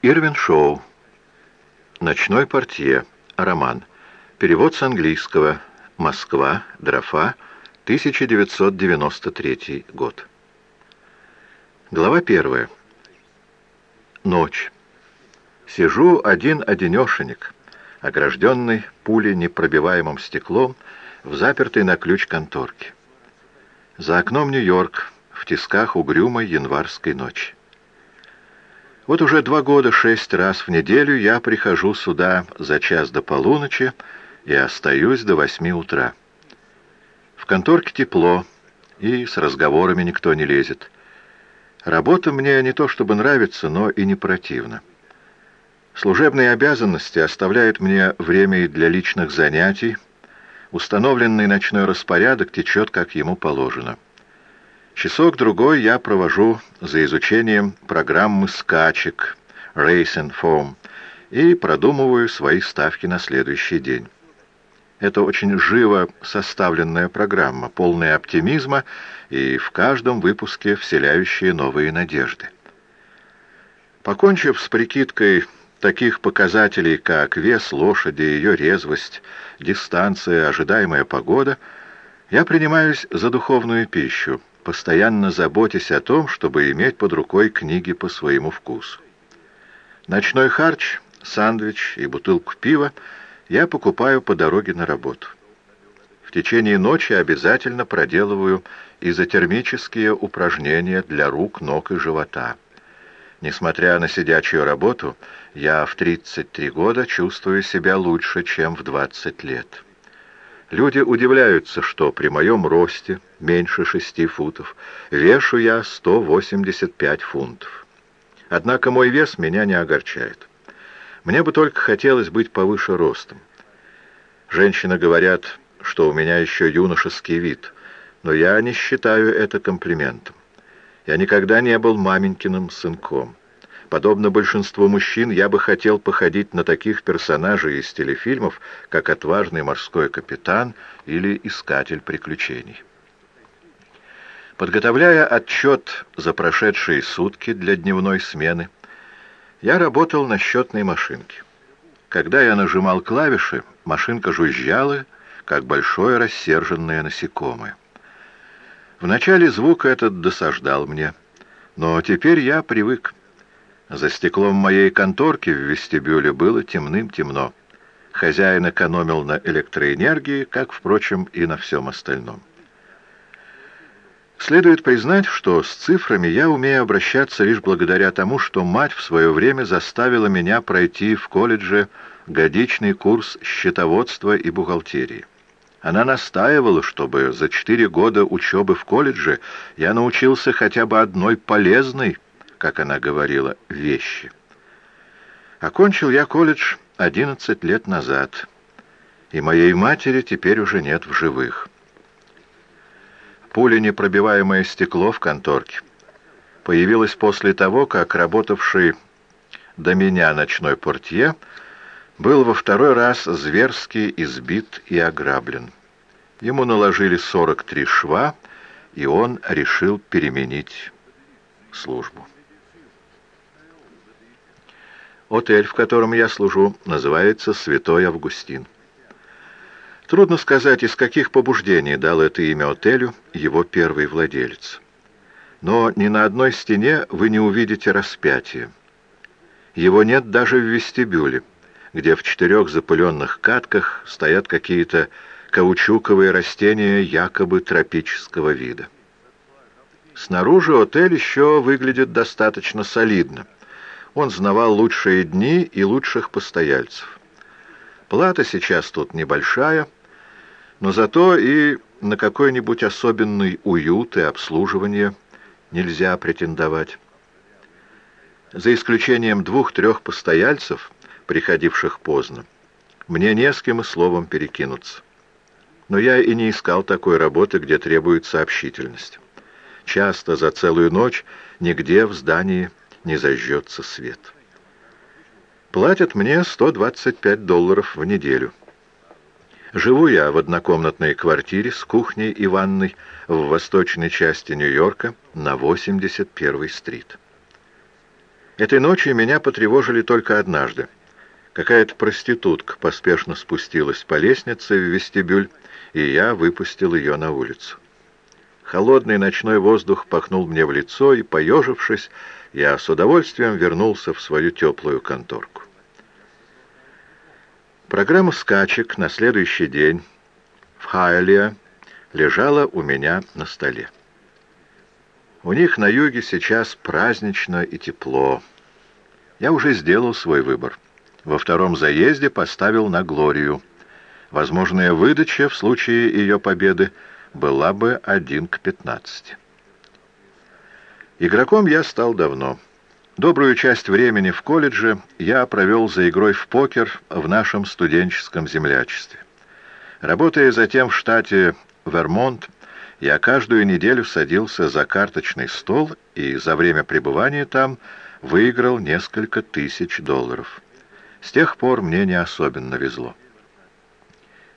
Ирвин Шоу. Ночной портье. Роман. Перевод с английского. Москва. Дрофа. 1993 год. Глава первая. Ночь. Сижу один-одинешенек, огражденный пулей непробиваемым стеклом, в запертой на ключ конторке. За окном Нью-Йорк, в тисках угрюмой январской ночи. Вот уже два года шесть раз в неделю я прихожу сюда за час до полуночи и остаюсь до восьми утра. В конторке тепло, и с разговорами никто не лезет. Работа мне не то чтобы нравится, но и не противна. Служебные обязанности оставляют мне время и для личных занятий. Установленный ночной распорядок течет, как ему положено. Часок-другой я провожу за изучением программы скачек Racing Form и продумываю свои ставки на следующий день. Это очень живо составленная программа, полная оптимизма и в каждом выпуске вселяющая новые надежды. Покончив с прикидкой таких показателей, как вес лошади, ее резвость, дистанция, ожидаемая погода, я принимаюсь за духовную пищу, постоянно заботясь о том, чтобы иметь под рукой книги по своему вкусу. Ночной харч, сандвич и бутылку пива я покупаю по дороге на работу. В течение ночи обязательно проделываю изотермические упражнения для рук, ног и живота. Несмотря на сидячую работу, я в 33 года чувствую себя лучше, чем в 20 лет. Люди удивляются, что при моем росте, меньше шести футов, вешу я 185 фунтов. Однако мой вес меня не огорчает. Мне бы только хотелось быть повыше ростом. Женщины говорят, что у меня еще юношеский вид, но я не считаю это комплиментом. Я никогда не был маменькиным сынком. Подобно большинству мужчин, я бы хотел походить на таких персонажей из телефильмов, как «Отважный морской капитан» или «Искатель приключений». Подготовляя отчет за прошедшие сутки для дневной смены, я работал на счетной машинке. Когда я нажимал клавиши, машинка жужжала, как большое рассерженное насекомое. Вначале звук этот досаждал мне, но теперь я привык. За стеклом моей конторки в вестибюле было темным-темно. Хозяин экономил на электроэнергии, как, впрочем, и на всем остальном. Следует признать, что с цифрами я умею обращаться лишь благодаря тому, что мать в свое время заставила меня пройти в колледже годичный курс счетоводства и бухгалтерии. Она настаивала, чтобы за четыре года учебы в колледже я научился хотя бы одной полезной как она говорила, вещи. Окончил я колледж одиннадцать лет назад, и моей матери теперь уже нет в живых. Пуленепробиваемое стекло в конторке появилось после того, как работавший до меня ночной портье был во второй раз зверски избит и ограблен. Ему наложили 43 шва, и он решил переменить службу. Отель, в котором я служу, называется «Святой Августин». Трудно сказать, из каких побуждений дал это имя отелю его первый владелец. Но ни на одной стене вы не увидите распятия. Его нет даже в вестибюле, где в четырех запыленных катках стоят какие-то каучуковые растения якобы тропического вида. Снаружи отель еще выглядит достаточно солидно – он знавал лучшие дни и лучших постояльцев. Плата сейчас тут небольшая, но зато и на какой-нибудь особенный уют и обслуживание нельзя претендовать. За исключением двух-трех постояльцев, приходивших поздно, мне не с кем и словом перекинуться. Но я и не искал такой работы, где требуется общительность. Часто за целую ночь нигде в здании не зажжется свет. Платят мне 125 долларов в неделю. Живу я в однокомнатной квартире с кухней и ванной в восточной части Нью-Йорка на 81-й стрит. Этой ночью меня потревожили только однажды. Какая-то проститутка поспешно спустилась по лестнице в вестибюль, и я выпустил ее на улицу. Холодный ночной воздух пахнул мне в лицо, и, поежившись, я с удовольствием вернулся в свою теплую конторку. Программа скачек на следующий день в Хайле лежала у меня на столе. У них на юге сейчас празднично и тепло. Я уже сделал свой выбор. Во втором заезде поставил на Глорию. Возможная выдача в случае ее победы была бы 1 к 15. Игроком я стал давно. Добрую часть времени в колледже я провел за игрой в покер в нашем студенческом землячестве. Работая затем в штате Вермонт, я каждую неделю садился за карточный стол и за время пребывания там выиграл несколько тысяч долларов. С тех пор мне не особенно везло.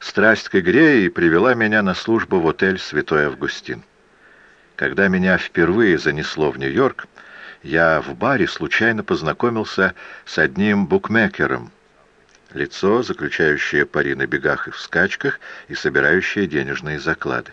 Страсть к игре и привела меня на службу в отель «Святой Августин». Когда меня впервые занесло в Нью-Йорк, я в баре случайно познакомился с одним букмекером. Лицо, заключающее пари на бегах и в скачках и собирающее денежные заклады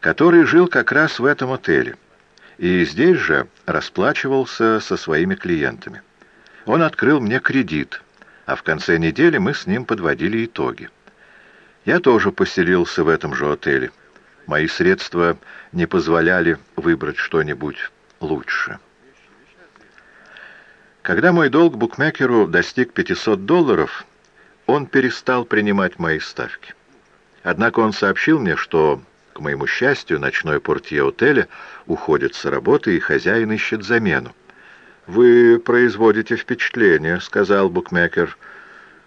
который жил как раз в этом отеле, и здесь же расплачивался со своими клиентами. Он открыл мне кредит, а в конце недели мы с ним подводили итоги. Я тоже поселился в этом же отеле. Мои средства не позволяли выбрать что-нибудь лучше. Когда мой долг букмекеру достиг 500 долларов, он перестал принимать мои ставки. Однако он сообщил мне, что к моему счастью, ночной портье отеля уходит с работы, и хозяин ищет замену. «Вы производите впечатление», — сказал букмекер.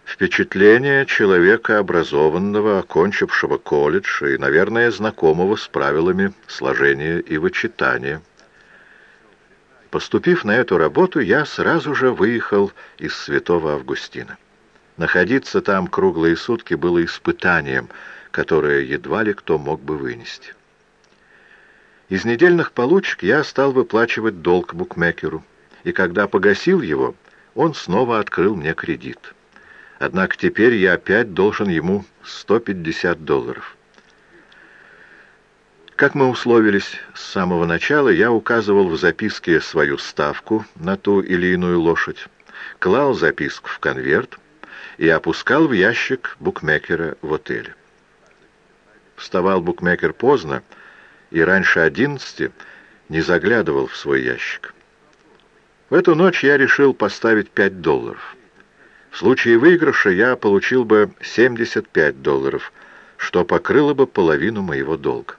«Впечатление человека образованного, окончившего колледж и, наверное, знакомого с правилами сложения и вычитания». Поступив на эту работу, я сразу же выехал из Святого Августина. Находиться там круглые сутки было испытанием — которое едва ли кто мог бы вынести. Из недельных получек я стал выплачивать долг букмекеру, и когда погасил его, он снова открыл мне кредит. Однако теперь я опять должен ему 150 долларов. Как мы условились с самого начала, я указывал в записке свою ставку на ту или иную лошадь, клал записку в конверт и опускал в ящик букмекера в отеле. Вставал букмекер поздно и раньше одиннадцати не заглядывал в свой ящик. В эту ночь я решил поставить пять долларов. В случае выигрыша я получил бы 75 долларов, что покрыло бы половину моего долга.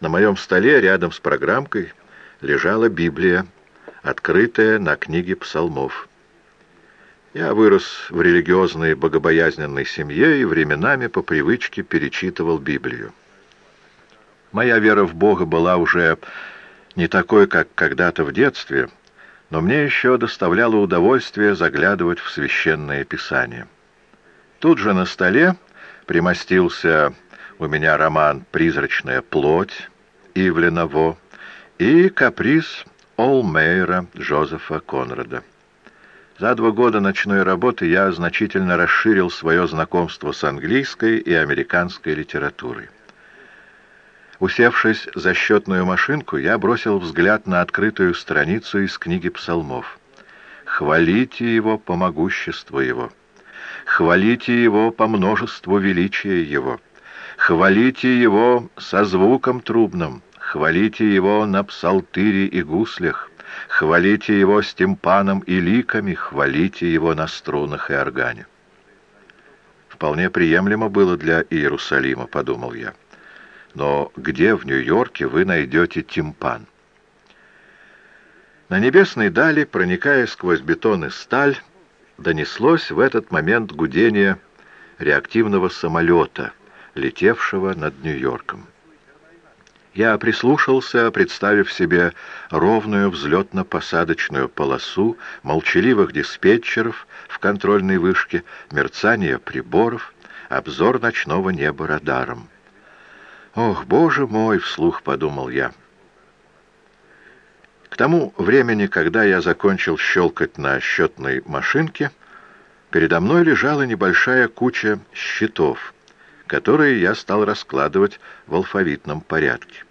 На моем столе рядом с программкой лежала Библия, открытая на книге псалмов. Я вырос в религиозной богобоязненной семье и временами по привычке перечитывал Библию. Моя вера в Бога была уже не такой, как когда-то в детстве, но мне еще доставляло удовольствие заглядывать в священное писание. Тут же на столе примостился у меня роман «Призрачная плоть» Ивлена Во и «Каприз Олмейра» Джозефа Конрада. За два года ночной работы я значительно расширил свое знакомство с английской и американской литературой. Усевшись за счетную машинку, я бросил взгляд на открытую страницу из книги псалмов. «Хвалите его по могуществу его! Хвалите его по множеству величия его! Хвалите его со звуком трубным! Хвалите его на псалтыре и гуслях!» Хвалите его с тимпаном и ликами, хвалите его на струнах и органе. Вполне приемлемо было для Иерусалима, подумал я. Но где в Нью-Йорке вы найдете тимпан? На небесной дали, проникая сквозь бетон и сталь, донеслось в этот момент гудение реактивного самолета, летевшего над Нью-Йорком. Я прислушался, представив себе ровную взлетно-посадочную полосу, молчаливых диспетчеров в контрольной вышке, мерцание приборов, обзор ночного неба радаром. «Ох, боже мой!» — вслух подумал я. К тому времени, когда я закончил щелкать на счетной машинке, передо мной лежала небольшая куча счетов, которые я стал раскладывать в алфавитном порядке.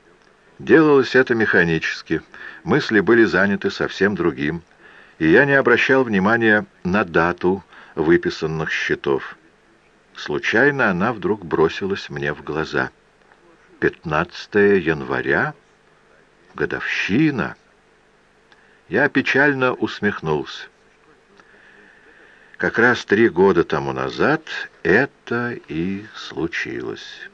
Делалось это механически, мысли были заняты совсем другим, и я не обращал внимания на дату выписанных счетов. Случайно она вдруг бросилась мне в глаза. 15 января? Годовщина? Я печально усмехнулся. Как раз три года тому назад это и случилось».